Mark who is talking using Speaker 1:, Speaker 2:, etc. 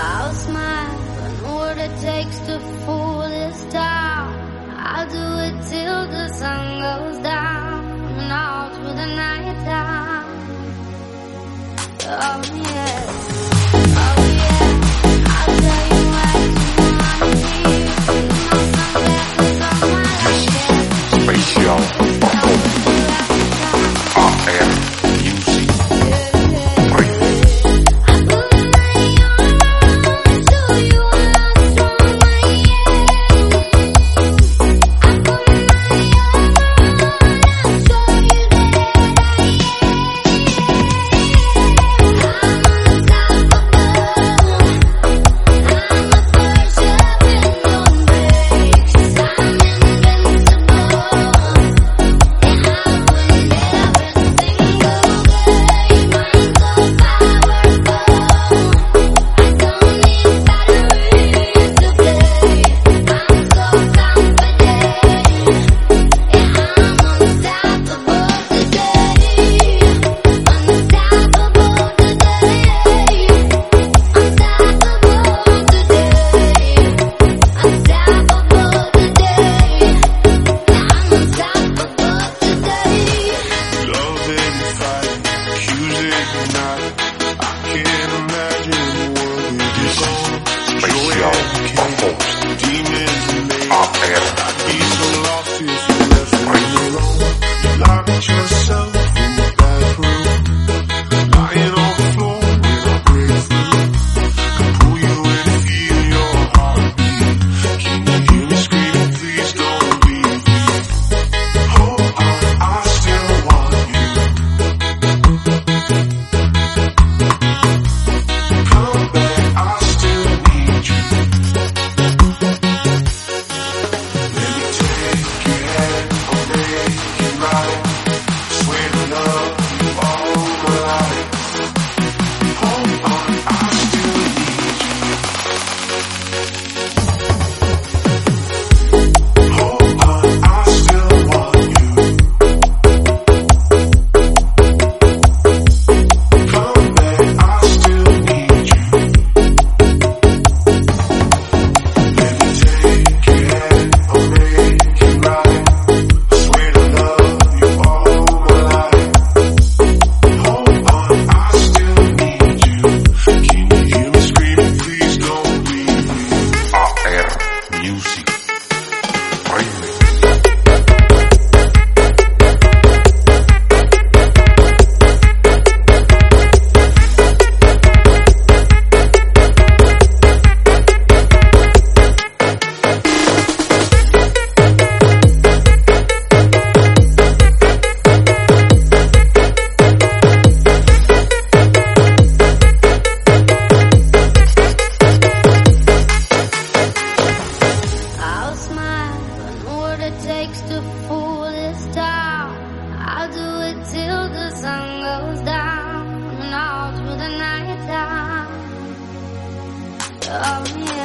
Speaker 1: I'll smile and what it takes to fool this town. I'll do it till the sun goes down and all through the night time. Oh yeah. about.